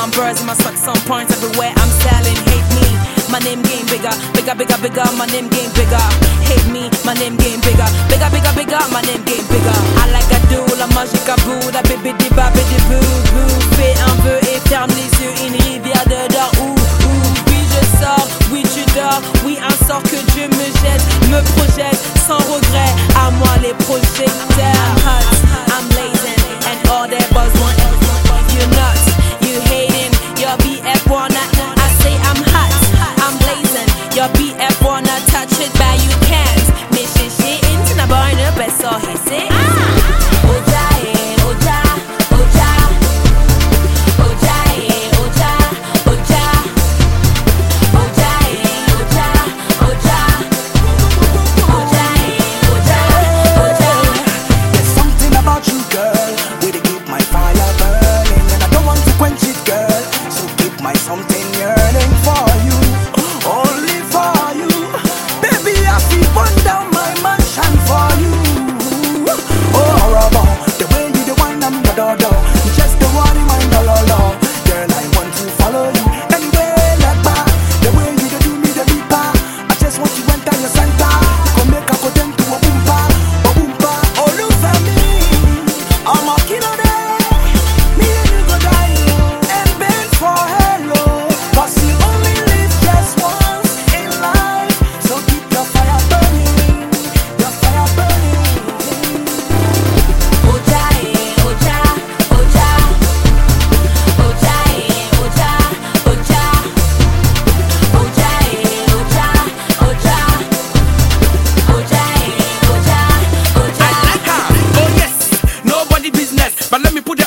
I'm birds in my socks some points everywhere. I'm selling, hate me. My name game bigger, bigger, bigger, bigger. My name game bigger. Hate me, my name game bigger, bigger, bigger, bigger. My name game bigger. I like a do, la magic, à bout, la baby di baby boo boo. Fais un peu et ferme les yeux. wanna touch it, but you can't. Mission shit into the barn up, I saw he say, ah. on the center let me put